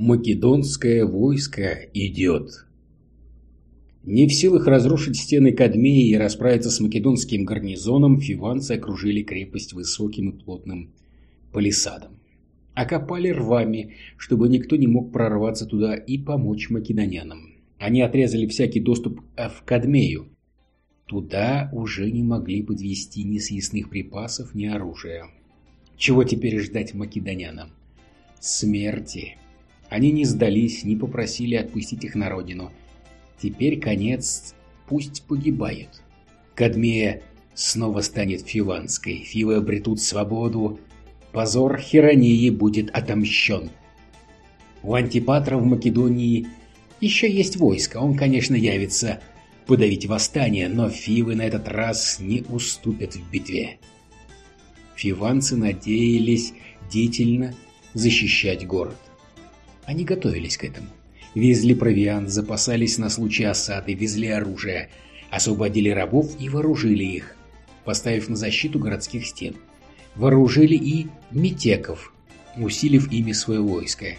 Македонское войско идет. Не в силах разрушить стены Кадмеи и расправиться с македонским гарнизоном, фиванцы окружили крепость высоким и плотным палисадом. Окопали рвами, чтобы никто не мог прорваться туда и помочь македонянам. Они отрезали всякий доступ в Кадмею. Туда уже не могли подвести ни съестных припасов, ни оружия. Чего теперь ждать македонянам? Смерти. Они не сдались, не попросили отпустить их на родину. Теперь конец, пусть погибают. Кадмея снова станет фиванской, фивы обретут свободу, позор Херонии будет отомщен. У Антипатра в Македонии еще есть войско, он, конечно, явится подавить восстание, но фивы на этот раз не уступят в битве. Фиванцы надеялись деятельно защищать город. Они готовились к этому. Везли провиант, запасались на случай осады, везли оружие, освободили рабов и вооружили их, поставив на защиту городских стен. Вооружили и метеков, усилив ими свое войско.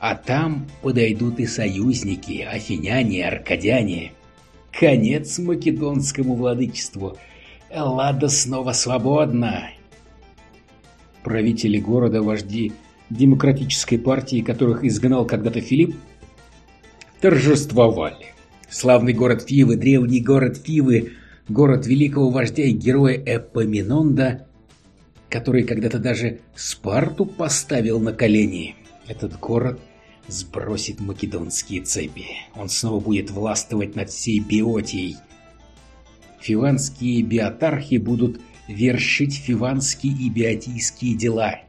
А там подойдут и союзники, афиняне, аркадяне. Конец македонскому владычеству. Эллада снова свободна. Правители города, вожди демократической партии, которых изгнал когда-то Филипп, торжествовали. Славный город Фивы, древний город Фивы, город великого вождя и героя Эпоминонда, который когда-то даже Спарту поставил на колени. Этот город сбросит македонские цепи. Он снова будет властвовать над всей Биотией. Фиванские биотархи будут вершить фиванские и биотийские дела –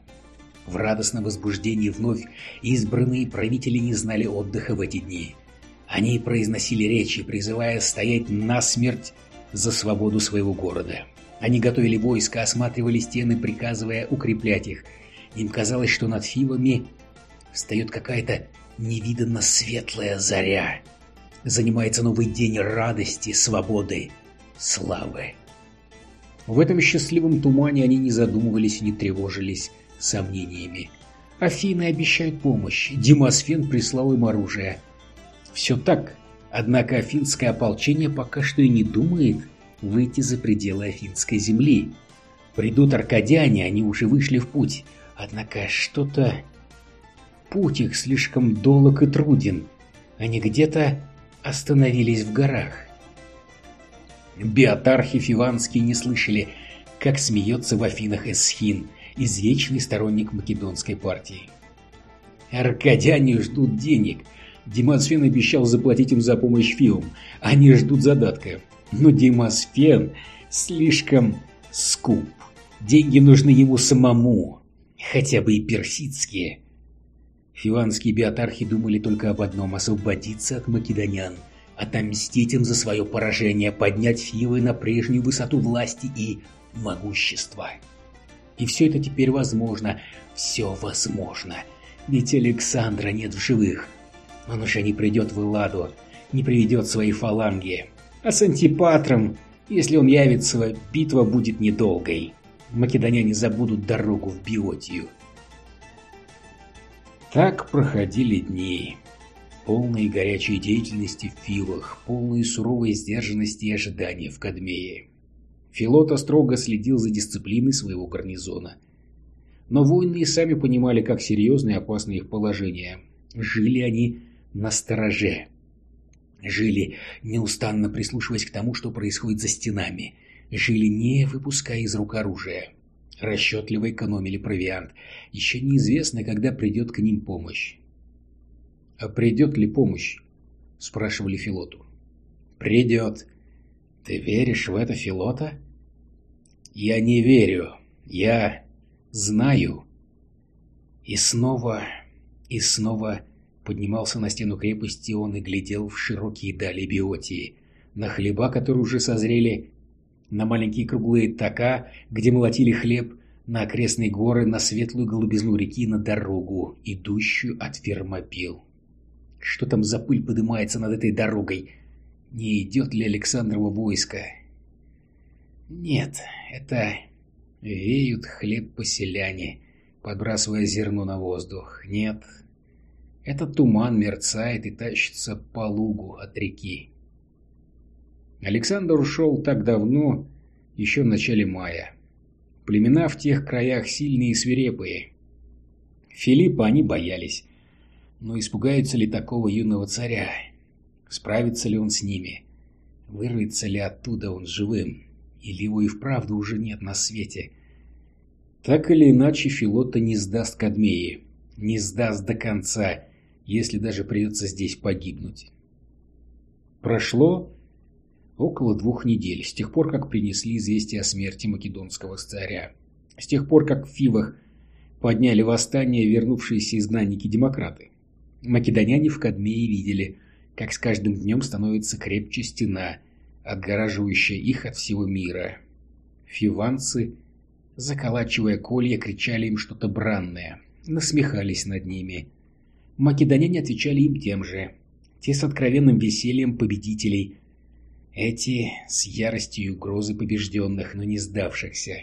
в радостном возбуждении вновь избранные правители не знали отдыха в эти дни. Они произносили речи, призывая стоять насмерть за свободу своего города. Они готовили войска, осматривали стены, приказывая укреплять их. Им казалось, что над Фивами встает какая-то невиданно светлая заря. Занимается новый день радости, свободы, славы. В этом счастливом тумане они не задумывались и не тревожились сомнениями. Афины обещают помощь, Демосфен прислал им оружие. Все так, однако афинское ополчение пока что и не думает выйти за пределы афинской земли. Придут аркадяне, они уже вышли в путь, однако что-то... Путь их слишком долг и труден. Они где-то остановились в горах. Биотархи Фиванские не слышали, как смеется в Афинах Эсхин, извечный сторонник македонской партии. Аркадяне ждут денег. Демосфен обещал заплатить им за помощь Фиум. Они ждут задатка. Но Демосфен слишком скуп. Деньги нужны ему самому. Хотя бы и персидские. Фиванские биотархи думали только об одном – освободиться от македонян, отомстить им за свое поражение, поднять Фивы на прежнюю высоту власти и могущества. И все это теперь возможно. Все возможно. Ведь Александра нет в живых. Он уже не придет в Элладу, не приведет свои фаланги. А с Антипатром, если он явится, битва будет недолгой. Македоняне забудут дорогу в Биотию. Так проходили дни. Полные горячей деятельности в Филах, полные суровой сдержанности и ожидания в Кадмее. Филота строго следил за дисциплиной своего гарнизона. Но воины и сами понимали, как серьезно и опасно их положение. Жили они на стороже. Жили, неустанно прислушиваясь к тому, что происходит за стенами. Жили, не выпуская из рук оружия. Расчетливо экономили провиант. Еще неизвестно, когда придет к ним помощь. «А придет ли помощь?» – спрашивали Филоту. «Придет. Ты веришь в это, Филота?» Я не верю. Я знаю. И снова, и снова поднимался на стену крепости он и глядел в широкие дали Биотии, на хлеба, которые уже созрели, на маленькие круглые така, где молотили хлеб, на окрестные горы, на светлую голубизну реки, на дорогу, идущую от Фермопил. Что там за пыль поднимается над этой дорогой? Не идет ли Александрова войско? Нет, это веют хлеб поселяне, подбрасывая зерно на воздух. Нет, Этот туман мерцает и тащится по лугу от реки. Александр ушел так давно, еще в начале мая. Племена в тех краях сильные и свирепые. Филиппа они боялись. Но испугаются ли такого юного царя? Справится ли он с ними? Вырвется ли оттуда он живым? Или его и вправду уже нет на свете? Так или иначе, Филота не сдаст Кадмеи. Не сдаст до конца, если даже придется здесь погибнуть. Прошло около двух недель, с тех пор, как принесли известие о смерти македонского царя. С тех пор, как в Фивах подняли восстание вернувшиеся изгнанники-демократы. Македоняне в Кадмее видели, как с каждым днем становится крепче стена, отгораживающая их от всего мира. Фиванцы, заколачивая колья, кричали им что-то бранное, насмехались над ними. Македоняне отвечали им тем же. Те с откровенным весельем победителей, эти с яростью и побежденных, но не сдавшихся.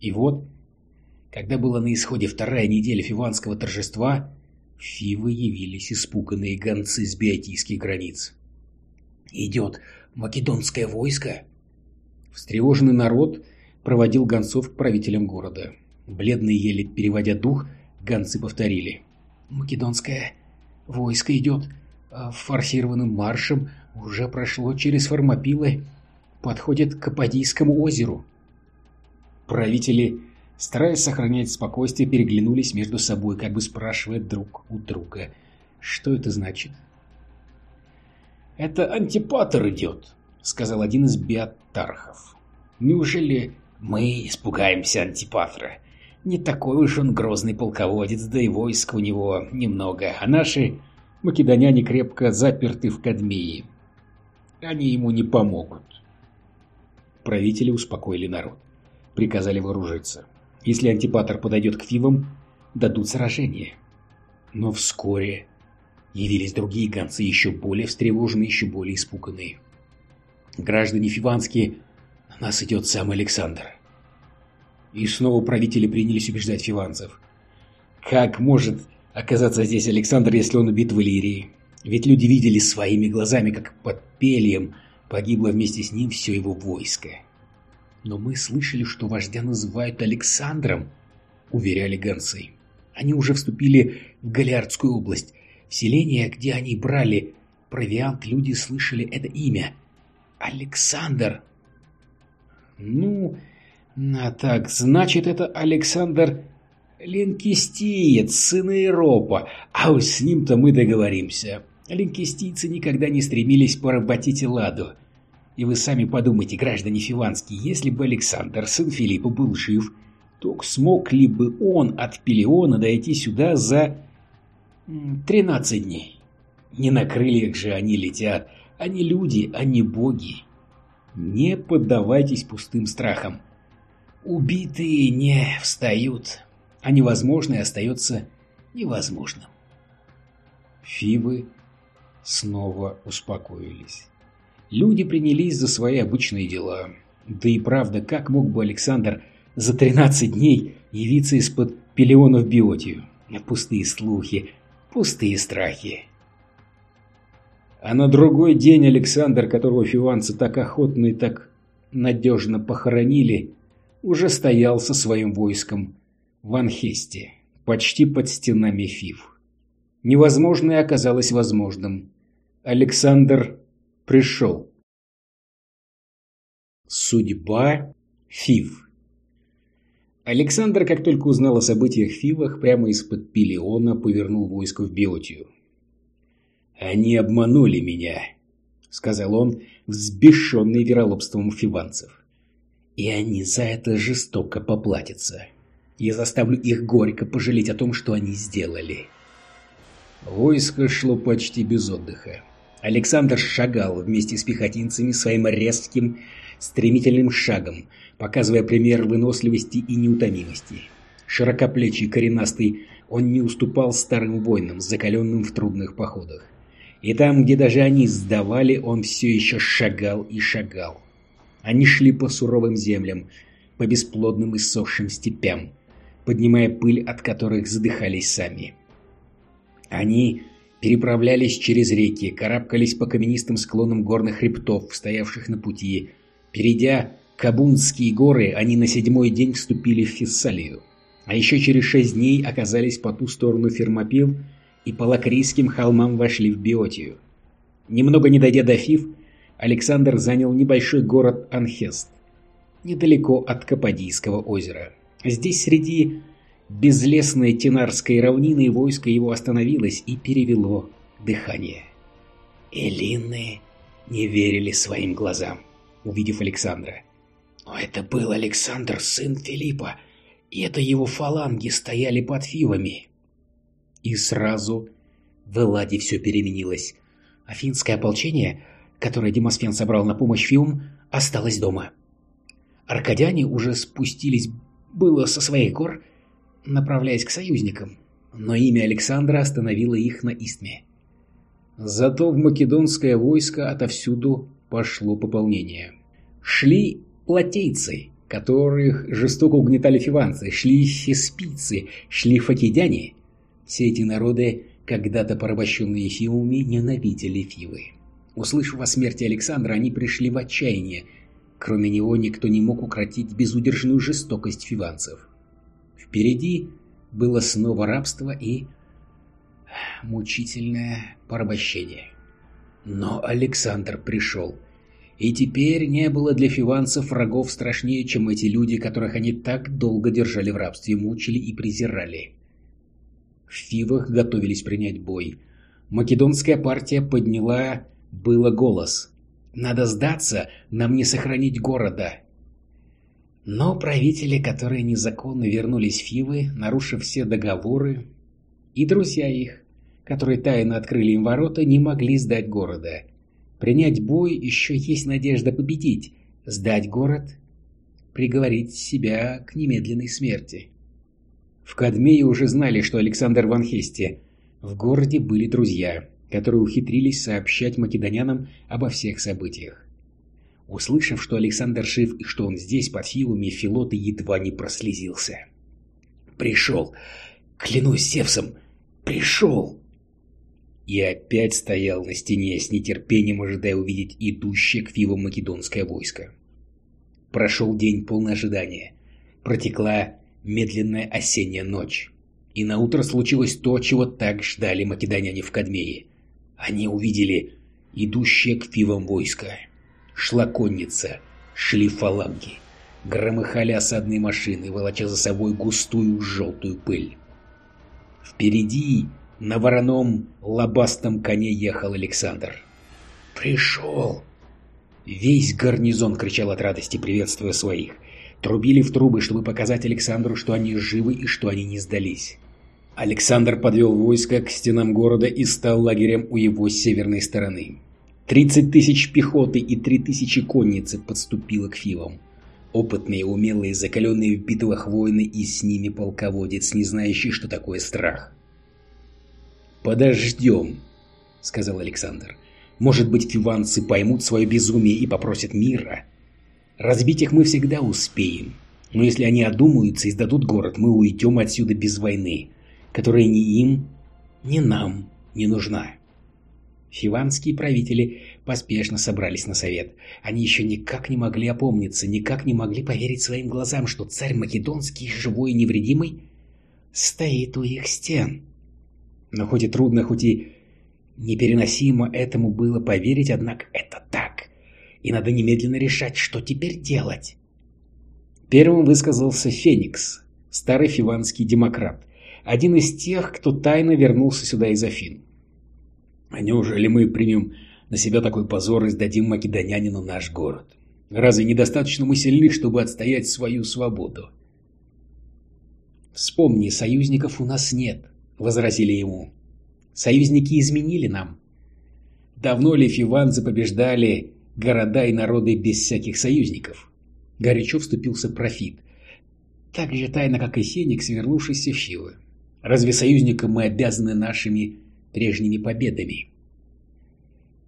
И вот, когда была на исходе вторая неделя фиванского торжества, Фивы явились испуганные гонцы с биотийских границ. «Идет македонское войско!» Встревоженный народ проводил гонцов к правителям города. Бледные еле переводя дух, гонцы повторили. «Македонское войско идет а форсированным маршем, уже прошло через Формопилы, подходит к Ападийскому озеру». Правители стараясь сохранять спокойствие, переглянулись между собой, как бы спрашивая друг у друга, что это значит. «Это антипатор идет», — сказал один из биотархов. «Неужели мы испугаемся антипатра? Не такой уж он грозный полководец, да и войск у него немного, а наши македоняне крепко заперты в Кадмии. Они ему не помогут». Правители успокоили народ, приказали вооружиться. Если антипатор подойдет к фивам, дадут сражение. Но вскоре явились другие гонцы, еще более встревоженные, еще более испуганные. Граждане фиванские, на нас идет сам Александр. И снова правители принялись убеждать фиванцев. Как может оказаться здесь Александр, если он убит в Иллирии? Ведь люди видели своими глазами, как под Пелием погибло вместе с ним все его войско. «Но мы слышали, что вождя называют Александром», — уверяли гонцы. Они уже вступили в Галиардскую область. В где они брали провиант, люди слышали это имя. Александр. Ну, а так, значит, это Александр Ленкистиец, сын Иропа. А уж с ним-то мы договоримся. Ленкистийцы никогда не стремились поработить Эладу. И вы сами подумайте, граждане Фиванские, если бы Александр, сын Филиппа, был жив, то смог ли бы он от Пелиона дойти сюда за 13 дней? Не на крыльях же они летят, они люди, они боги. Не поддавайтесь пустым страхам. Убитые не встают, а невозможное остается невозможным. Фивы снова успокоились. Люди принялись за свои обычные дела. Да и правда, как мог бы Александр за 13 дней явиться из-под пелеона в биотию? Пустые слухи, пустые страхи. А на другой день Александр, которого фиванцы так охотно и так надежно похоронили, уже стоял со своим войском в Анхесте, почти под стенами Фив. Невозможное оказалось возможным. Александр пришел. Судьба Фив Александр, как только узнал о событиях в Фивах, прямо из-под Пилеона повернул войско в Биотию. «Они обманули меня», — сказал он, взбешенный вероломством фиванцев. «И они за это жестоко поплатятся. Я заставлю их горько пожалеть о том, что они сделали». Войско шло почти без отдыха. Александр шагал вместе с пехотинцами своим резким, стремительным шагом, показывая пример выносливости и неутомимости. Широкоплечий, коренастый, он не уступал старым воинам, закаленным в трудных походах. И там, где даже они сдавали, он все еще шагал и шагал. Они шли по суровым землям, по бесплодным и сохшим степям, поднимая пыль, от которых задыхались сами. Они переправлялись через реки, карабкались по каменистым склонам горных хребтов, стоявших на пути. Перейдя Кабунские горы, они на седьмой день вступили в Фессалию. А еще через шесть дней оказались по ту сторону Фермопил и по Лакрийским холмам вошли в Биотию. Немного не дойдя до Фив, Александр занял небольшой город Анхест, недалеко от Кападийского озера. Здесь среди безлесной Тенарской равнины войско его остановилось и перевело дыхание. Элины не верили своим глазам, увидев Александра. Но это был Александр, сын Филиппа, и это его фаланги стояли под Фивами. И сразу в Элладе все переменилось. Афинское ополчение, которое Демосфен собрал на помощь Фивам, осталось дома. Аркадяне уже спустились было со своих гор, направляясь к союзникам, но имя Александра остановило их на Истме. Зато в македонское войско отовсюду пошло пополнение. Шли платейцы, которых жестоко угнетали фиванцы, шли феспийцы, шли факидяне. Все эти народы, когда-то порабощенные фивами, ненавидели фивы. Услышав о смерти Александра, они пришли в отчаяние. Кроме него никто не мог укротить безудержную жестокость фиванцев. Впереди было снова рабство и мучительное порабощение. Но Александр пришел. И теперь не было для фиванцев врагов страшнее, чем эти люди, которых они так долго держали в рабстве, мучили и презирали. В Фивах готовились принять бой. Македонская партия подняла было голос. «Надо сдаться, нам не сохранить города». Но правители, которые незаконно вернулись в Фивы, нарушив все договоры, и друзья их, которые тайно открыли им ворота, не могли сдать города. Принять бой еще есть надежда победить, сдать город, приговорить себя к немедленной смерти. В Кадмее уже знали, что Александр в Анхесте. В городе были друзья, которые ухитрились сообщать македонянам обо всех событиях. Услышав, что Александр жив и что он здесь, под Филами, Филоты едва не прослезился. «Пришел! Клянусь Севсом! Пришел!» И опять стоял на стене, с нетерпением ожидая увидеть идущее к Фивам македонское войско. Прошел день полный ожидания. Протекла медленная осенняя ночь. И на утро случилось то, чего так ждали македоняне в Кадмее. Они увидели идущее к Фивам войско. Шла конница, шли фаланги. Громыхали осадные машины, волоча за собой густую желтую пыль. Впереди на вороном лобастом коне ехал Александр. «Пришел!» Весь гарнизон кричал от радости, приветствуя своих. Трубили в трубы, чтобы показать Александру, что они живы и что они не сдались. Александр подвел войско к стенам города и стал лагерем у его северной стороны. Тридцать тысяч пехоты и три тысячи конницы подступило к Фивам. Опытные, умелые, закаленные в битвах воины и с ними полководец, не знающий, что такое страх. «Подождем», — сказал Александр. «Может быть, фиванцы поймут свое безумие и попросят мира. Разбить их мы всегда успеем. Но если они одумаются и сдадут город, мы уйдем отсюда без войны, которая ни им, ни нам не нужна». Фиванские правители поспешно собрались на совет. Они еще никак не могли опомниться, никак не могли поверить своим глазам, что царь Македонский, живой и невредимый, стоит у их стен. Но хоть и трудно, хоть и непереносимо этому было поверить, однако это так. И надо немедленно решать, что теперь делать. Первым высказался Феникс, старый фиванский демократ, один из тех, кто тайно вернулся сюда из Афин. А неужели мы примем на себя такой позор и сдадим македонянину наш город? Разве недостаточно мы сильны, чтобы отстоять свою свободу? Вспомни, союзников у нас нет возразили ему. Союзники изменили нам. Давно ли фиванцы побеждали города и народы без всяких союзников? Горячо вступился Профит. Так же тайно, как и Феникс, вернувшийся в Фивы. Разве союзникам мы обязаны нашими прежними победами?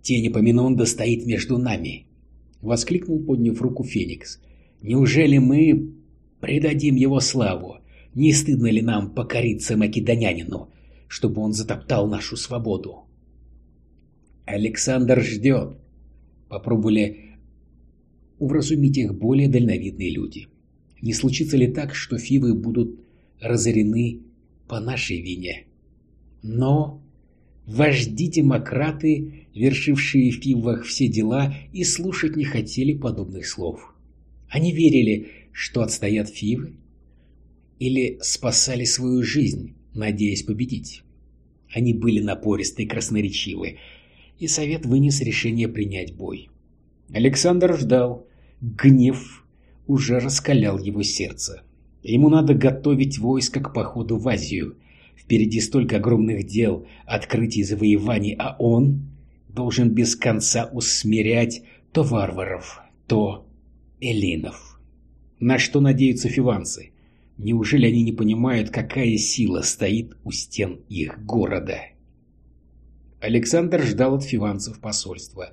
Тень Эпоминонда стоит между нами, — воскликнул, подняв руку Феникс. Неужели мы предадим его славу? Не стыдно ли нам покориться македонянину, чтобы он затоптал нашу свободу. Александр ждет. Попробовали увразумить их более дальновидные люди. Не случится ли так, что фивы будут разорены по нашей вине? Но вожди-демократы, вершившие в фивах все дела, и слушать не хотели подобных слов. Они верили, что отстоят фивы, или спасали свою жизнь, надеясь победить. Они были напористы и красноречивы, и совет вынес решение принять бой. Александр ждал. Гнев уже раскалял его сердце. Ему надо готовить войско к походу в Азию. Впереди столько огромных дел, открытий и завоеваний, а он должен без конца усмирять то варваров, то эллинов. На что надеются фиванцы? Неужели они не понимают, какая сила стоит у стен их города? Александр ждал от фиванцев посольства.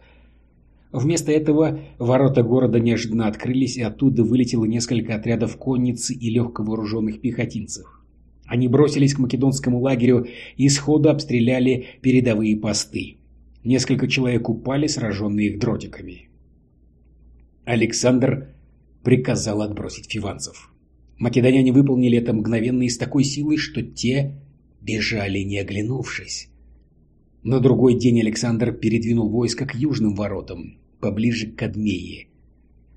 Вместо этого ворота города неожиданно открылись, и оттуда вылетело несколько отрядов конницы и легковооруженных пехотинцев. Они бросились к македонскому лагерю и сходу обстреляли передовые посты. Несколько человек упали, сраженные их дротиками. Александр приказал отбросить фиванцев. Македоняне выполнили это мгновенно и с такой силой, что те бежали, не оглянувшись. На другой день Александр передвинул войско к южным воротам, поближе к Кадмее.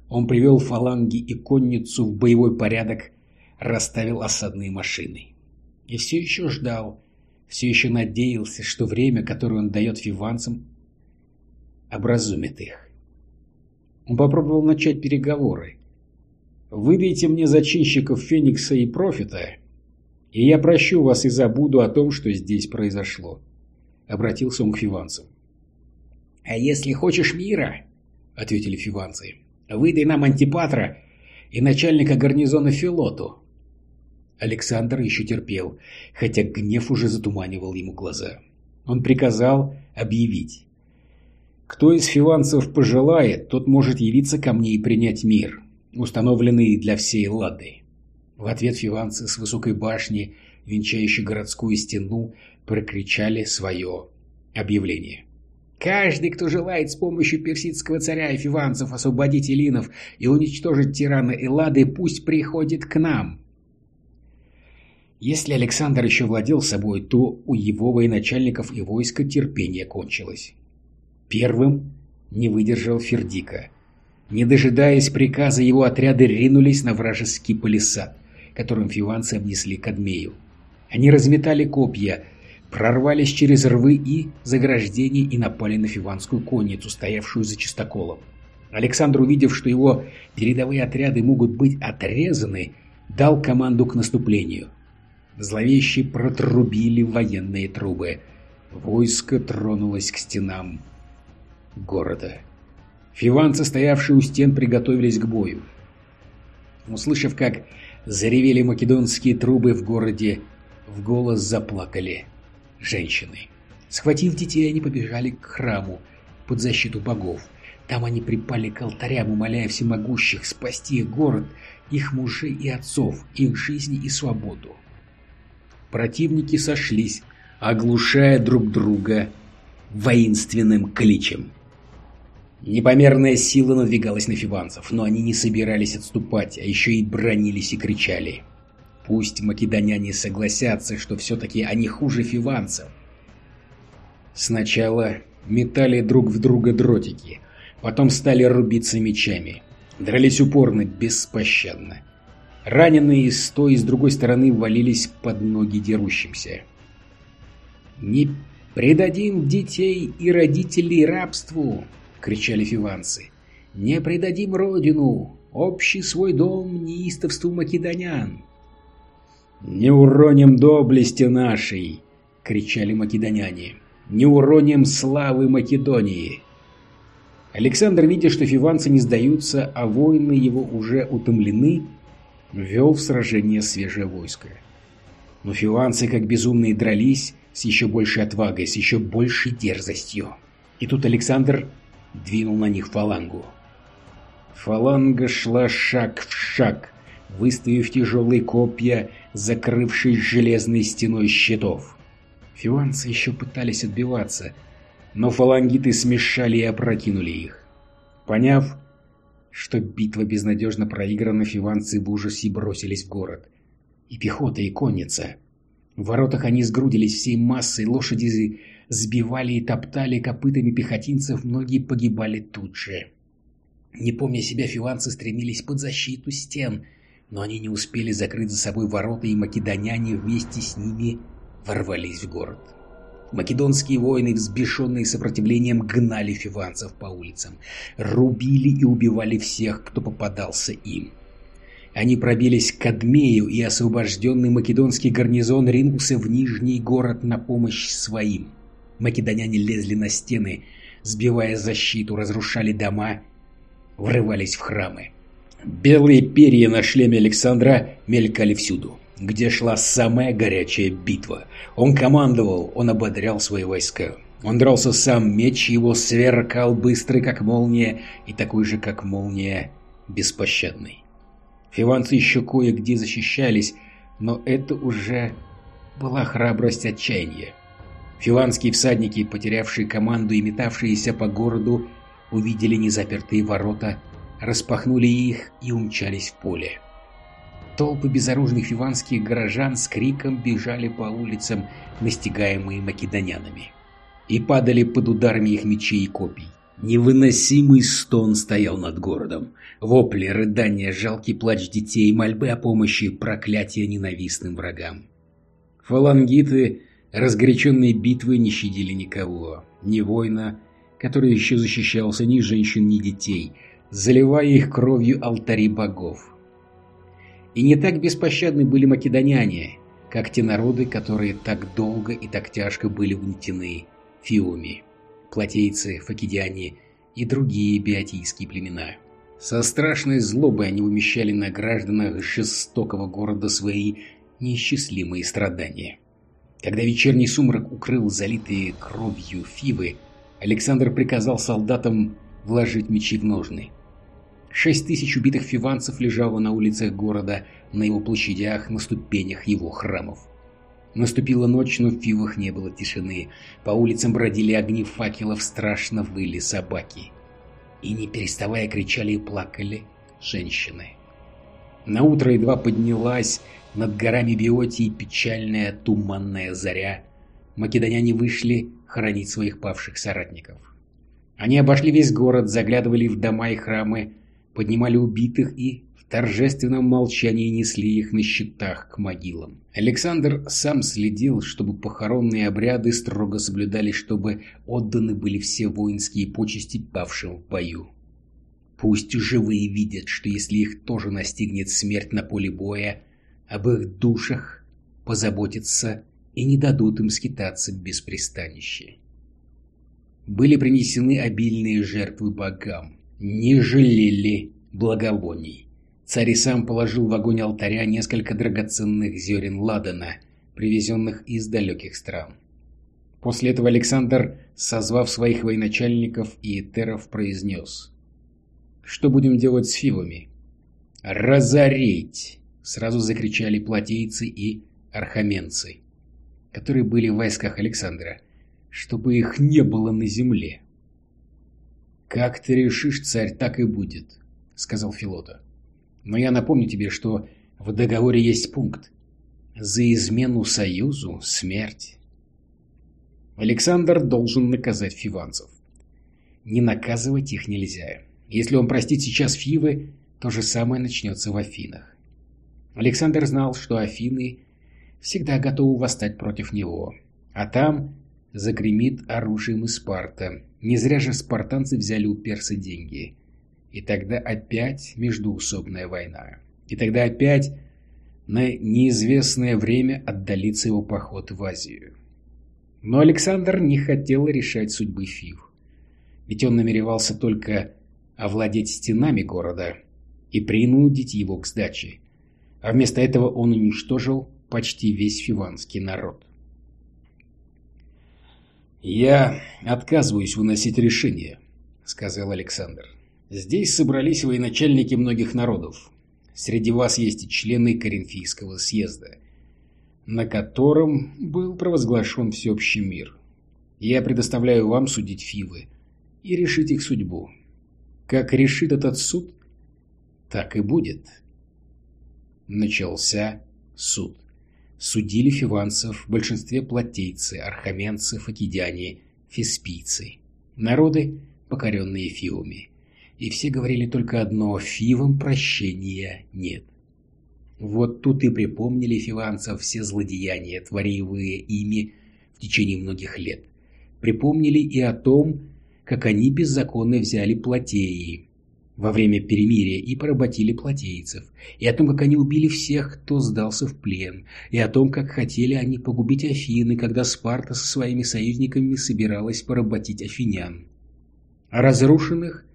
Он привел фаланги и конницу в боевой порядок, расставил осадные машины. И все еще ждал, все еще надеялся, что время, которое он дает фиванцам, образумит их. Он попробовал начать переговоры. Выдайте мне зачинщиков Феникса и Профита, и я прощу вас и забуду о том, что здесь произошло. Обратился он к фиванцам. А если хочешь мира, ответили фиванцы, выдай нам Антипатра и начальника гарнизона Филоту. Александр еще терпел, хотя гнев уже затуманивал ему глаза. Он приказал объявить. Кто из фиванцев пожелает, тот может явиться ко мне и принять мир установленный для всей Лады. В ответ фиванцы с высокой башни, венчающей городскую стену, прокричали свое объявление. «Каждый, кто желает с помощью персидского царя и фиванцев освободить эллинов и уничтожить тирана Эллады, пусть приходит к нам!» Если Александр еще владел собой, то у его военачальников и войска терпение кончилось. Первым не выдержал Фердика – не дожидаясь приказа, его отряды ринулись на вражеский палисад, которым фиванцы обнесли Кадмею. Они разметали копья, прорвались через рвы и заграждения и напали на фиванскую конницу, стоявшую за чистоколом. Александр, увидев, что его передовые отряды могут быть отрезаны, дал команду к наступлению. Зловеще протрубили военные трубы. Войско тронулось к стенам города. Фиванцы, стоявшие у стен, приготовились к бою. Услышав, как заревели македонские трубы в городе, в голос заплакали женщины. Схватив детей, они побежали к храму под защиту богов. Там они припали к алтарям, умоляя всемогущих спасти их город, их мужей и отцов, их жизни и свободу. Противники сошлись, оглушая друг друга воинственным кличем. Непомерная сила надвигалась на фиванцев, но они не собирались отступать, а еще и бронились и кричали. Пусть македоняне согласятся, что все-таки они хуже фиванцев. Сначала метали друг в друга дротики, потом стали рубиться мечами. Дрались упорно, беспощадно. Раненые с той и с другой стороны валились под ноги дерущимся. «Не предадим детей и родителей рабству!» кричали фиванцы. «Не предадим родину! Общий свой дом неистовству македонян!» «Не уроним доблести нашей!» — кричали македоняне. «Не уроним славы Македонии!» Александр, видя, что фиванцы не сдаются, а воины его уже утомлены, ввел в сражение свежее войско. Но фиванцы, как безумные, дрались с еще большей отвагой, с еще большей дерзостью. И тут Александр двинул на них фалангу. Фаланга шла шаг в шаг, выставив тяжелые копья, закрывшись железной стеной щитов. Фиванцы еще пытались отбиваться, но фалангиты смешали и опрокинули их. Поняв, что битва безнадежно проиграна, фиванцы в ужасе бросились в город. И пехота, и конница. В воротах они сгрудились всей массой, лошади сбивали и топтали копытами пехотинцев, многие погибали тут же. Не помня себя, фиванцы стремились под защиту стен, но они не успели закрыть за собой ворота, и македоняне вместе с ними ворвались в город. Македонские воины, взбешенные сопротивлением, гнали фиванцев по улицам, рубили и убивали всех, кто попадался им. Они пробились к Адмею, и освобожденный македонский гарнизон ринулся в Нижний город на помощь своим. Македоняне лезли на стены, сбивая защиту, разрушали дома, врывались в храмы. Белые перья на шлеме Александра мелькали всюду, где шла самая горячая битва. Он командовал, он ободрял свои войска. Он дрался сам, меч его сверкал быстрый, как молния, и такой же, как молния, беспощадный. Фиванцы еще кое-где защищались, но это уже была храбрость отчаяния. Фиванские всадники, потерявшие команду и метавшиеся по городу, увидели незапертые ворота, распахнули их и умчались в поле. Толпы безоружных фиванских горожан с криком бежали по улицам, настигаемые македонянами, и падали под ударами их мечей и копий. Невыносимый стон стоял над городом. Вопли, рыдания, жалкий плач детей, мольбы о помощи, проклятия ненавистным врагам. Фалангиты, разгоряченные битвы, не щадили никого. Ни воина, который еще защищался, ни женщин, ни детей, заливая их кровью алтари богов. И не так беспощадны были македоняне, как те народы, которые так долго и так тяжко были внетены фиуми платейцы, факидиане и другие биотийские племена. Со страшной злобой они умещали на гражданах жестокого города свои неисчислимые страдания. Когда вечерний сумрак укрыл залитые кровью фивы, Александр приказал солдатам вложить мечи в ножны. Шесть тысяч убитых фиванцев лежало на улицах города, на его площадях, на ступенях его храмов. Наступила ночь, но в Фивах не было тишины. По улицам бродили огни факелов, страшно выли собаки. И не переставая кричали и плакали женщины. На утро едва поднялась над горами Биотии печальная туманная заря. Македоняне вышли хоронить своих павших соратников. Они обошли весь город, заглядывали в дома и храмы, поднимали убитых и в торжественном молчании несли их на щитах к могилам. Александр сам следил, чтобы похоронные обряды строго соблюдались, чтобы отданы были все воинские почести павшим в бою. Пусть живые видят, что если их тоже настигнет смерть на поле боя, об их душах позаботятся и не дадут им скитаться без пристанища. Были принесены обильные жертвы богам, не жалели благовоний. Царь и сам положил в огонь алтаря несколько драгоценных зерен ладана, привезенных из далеких стран. После этого Александр, созвав своих военачальников и этеров, произнес «Что будем делать с фивами?» «Разореть!» — сразу закричали платейцы и архаменцы, которые были в войсках Александра, чтобы их не было на земле. «Как ты решишь, царь, так и будет», — сказал Филота. Но я напомню тебе, что в договоре есть пункт. За измену союзу – смерть. Александр должен наказать фиванцев. Не наказывать их нельзя. Если он простит сейчас Фивы, то же самое начнется в Афинах. Александр знал, что Афины всегда готовы восстать против него. А там загремит оружием и Спарта. Не зря же спартанцы взяли у перса деньги – и тогда опять междуусобная война. И тогда опять на неизвестное время отдалится его поход в Азию. Но Александр не хотел решать судьбы Фив. Ведь он намеревался только овладеть стенами города и принудить его к сдаче. А вместо этого он уничтожил почти весь фиванский народ. «Я отказываюсь выносить решение», — сказал Александр. Здесь собрались военачальники многих народов. Среди вас есть и члены Коринфийского съезда. на котором был провозглашен всеобщий мир. Я предоставляю вам судить Фивы и решить их судьбу. Как решит этот суд, так и будет. Начался суд. Судили фиванцев в большинстве платейцы, архаменцы, факидяне, фиспийцы. Народы, покоренные фивами. И все говорили только одно – фивам прощения нет. Вот тут и припомнили фиванцев все злодеяния, творимые ими в течение многих лет. Припомнили и о том, как они беззаконно взяли платеи во время перемирия и поработили платейцев, и о том, как они убили всех, кто сдался в плен, и о том, как хотели они погубить Афины, когда Спарта со своими союзниками собиралась поработить афинян. О разрушенных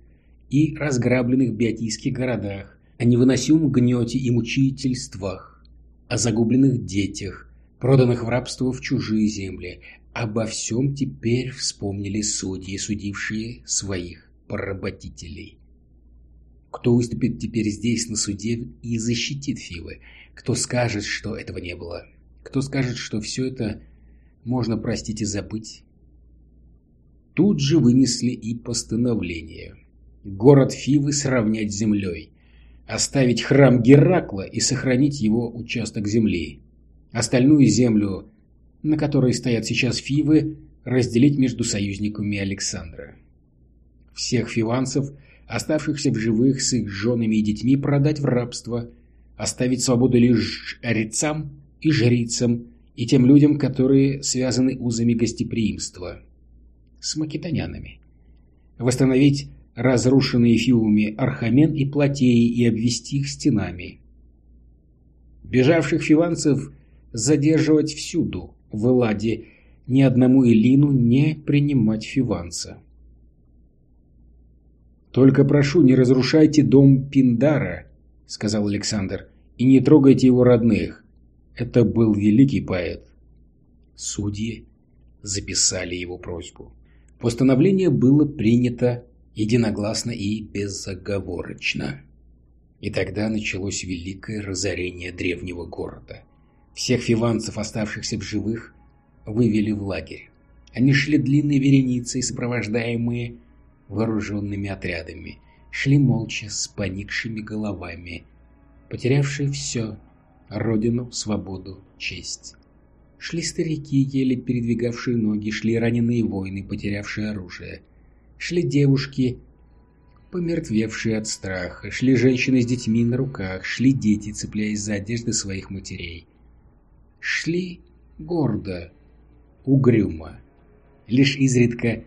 и разграбленных биотийских городах, о невыносимом гнете и мучительствах, о загубленных детях, проданных в рабство в чужие земли. Обо всем теперь вспомнили судьи, судившие своих поработителей. Кто выступит теперь здесь на суде и защитит Фивы? Кто скажет, что этого не было? Кто скажет, что все это можно простить и забыть? Тут же вынесли и постановление. Город Фивы сравнять с землей, оставить храм Геракла и сохранить его участок земли. Остальную землю, на которой стоят сейчас Фивы, разделить между союзниками Александра. Всех фиванцев, оставшихся в живых с их женами и детьми, продать в рабство, оставить свободу лишь жрецам и жрицам и тем людям, которые связаны узами гостеприимства с македонянами. Восстановить разрушенные Фивами Архамен и Платеи и обвести их стенами. Бежавших фиванцев задерживать всюду, в Эладе, ни одному Элину не принимать фиванца. «Только прошу, не разрушайте дом Пиндара», — сказал Александр, — «и не трогайте его родных. Это был великий поэт». Судьи записали его просьбу. Постановление было принято единогласно и безоговорочно. И тогда началось великое разорение древнего города. Всех фиванцев, оставшихся в живых, вывели в лагерь. Они шли длинной вереницей, сопровождаемые вооруженными отрядами. Шли молча, с поникшими головами, потерявшие все — родину, свободу, честь. Шли старики, еле передвигавшие ноги, шли раненые воины, потерявшие оружие. Шли девушки, помертвевшие от страха, шли женщины с детьми на руках, шли дети, цепляясь за одежды своих матерей. Шли гордо, угрюмо, лишь изредка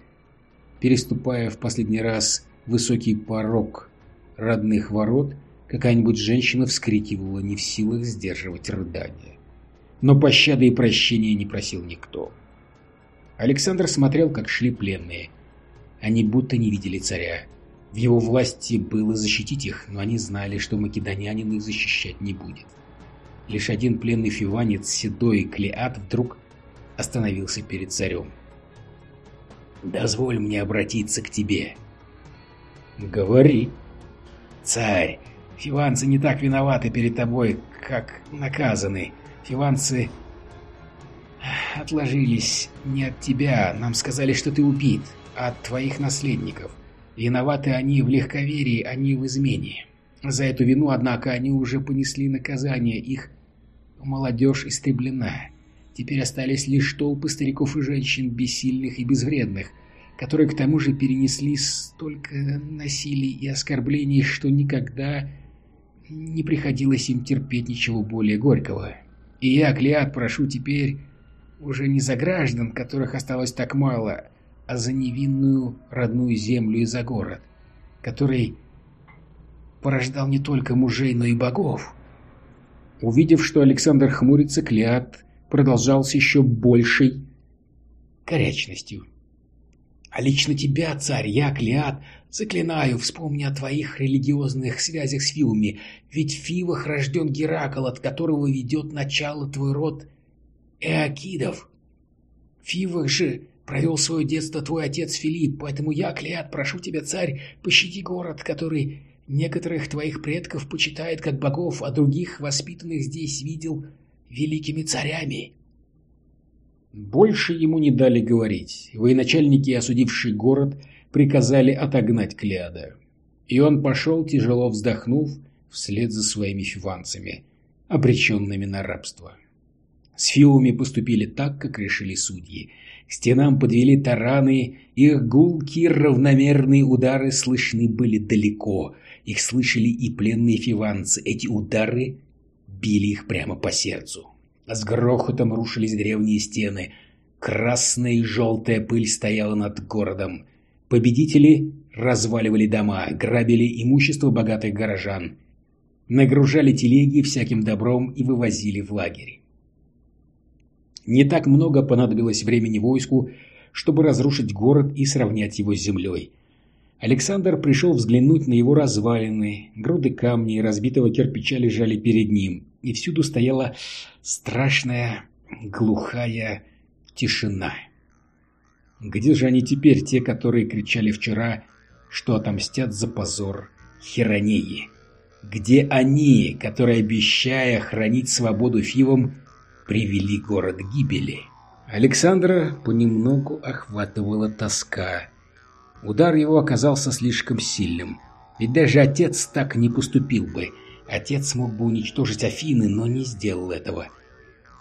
переступая в последний раз высокий порог родных ворот, какая-нибудь женщина вскрикивала, не в силах сдерживать рыдания но пощады и прощения не просил никто. Александр смотрел, как шли пленные. Они будто не видели царя. В его власти было защитить их, но они знали, что македонянин их защищать не будет. Лишь один пленный фиванец, седой Клеат, вдруг остановился перед царем. «Дозволь мне обратиться к тебе». «Говори». «Царь, фиванцы не так виноваты перед тобой, как наказаны. Фиванцы отложились не от тебя. Нам сказали, что ты убит, а от твоих наследников. Виноваты они в легковерии, а не в измене. За эту вину, однако, они уже понесли наказание. Их молодежь истреблена. Теперь остались лишь толпы стариков и женщин, бессильных и безвредных, которые к тому же перенесли столько насилий и оскорблений, что никогда не приходилось им терпеть ничего более горького. И я, Клеат, прошу теперь уже не за граждан, которых осталось так мало, а за невинную родную землю и за город, который порождал не только мужей, но и богов. Увидев, что Александр хмурится, Клеат продолжал с еще большей горячностью. А лично тебя, царь, я, Клеат, заклинаю, вспомни о твоих религиозных связях с Фивами, ведь в Фивах рожден Геракл, от которого ведет начало твой род Эакидов. В Фивах же провел свое детство твой отец Филипп, поэтому я, Клеат, прошу тебя, царь, пощади город, который некоторых твоих предков почитает как богов, а других, воспитанных здесь, видел великими царями. Больше ему не дали говорить. Военачальники, осудившие город, приказали отогнать Клеода. И он пошел, тяжело вздохнув, вслед за своими фиванцами, обреченными на рабство. С фивами поступили так, как решили судьи. К стенам подвели тараны, их гулкие равномерные удары слышны были далеко. Их слышали и пленные фиванцы. Эти удары били их прямо по сердцу. С грохотом рушились древние стены. Красная и желтая пыль стояла над городом. Победители разваливали дома, грабили имущество богатых горожан, нагружали телеги всяким добром и вывозили в лагерь. Не так много понадобилось времени войску, чтобы разрушить город и сравнять его с землей. Александр пришел взглянуть на его развалины, груды камней и разбитого кирпича лежали перед ним, и всюду стояла страшная глухая тишина. Где же они теперь, те, которые кричали вчера, что отомстят за позор Херонеи? Где они, которые, обещая хранить свободу Фивам, привели город к гибели? Александра понемногу охватывала тоска. Удар его оказался слишком сильным. Ведь даже отец так не поступил бы. Отец мог бы уничтожить Афины, но не сделал этого.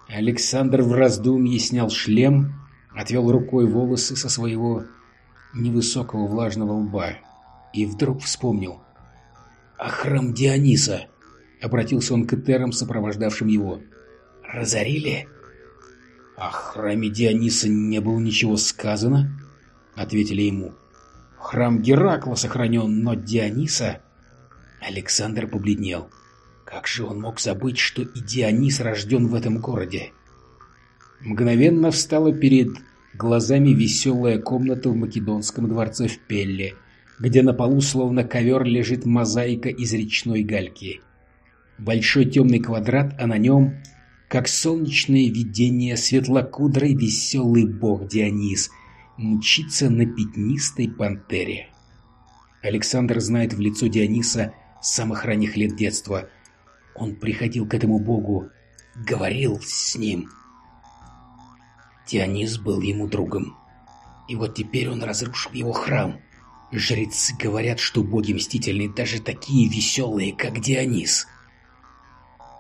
Александр в раздумье снял шлем отвел рукой волосы со своего невысокого влажного лба и вдруг вспомнил. «А храм Диониса!» — обратился он к этерам, сопровождавшим его. «Разорили?» «О храме Диониса не было ничего сказано», — ответили ему. «Храм Геракла сохранен, но Диониса...» Александр побледнел. Как же он мог забыть, что и Дионис рожден в этом городе? Мгновенно встала перед глазами веселая комната в Македонском дворце в Пелле, где на полу словно ковер лежит мозаика из речной гальки. Большой темный квадрат, а на нем, как солнечное видение, светлокудрый веселый бог Дионис мчится на пятнистой пантере. Александр знает в лицо Диониса с самых ранних лет детства. Он приходил к этому богу, говорил с ним – Дионис был ему другом. И вот теперь он разрушил его храм. Жрецы говорят, что боги мстительны даже такие веселые, как Дионис.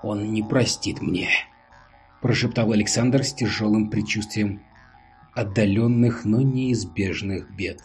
«Он не простит мне», – прошептал Александр с тяжелым предчувствием отдаленных, но неизбежных бед.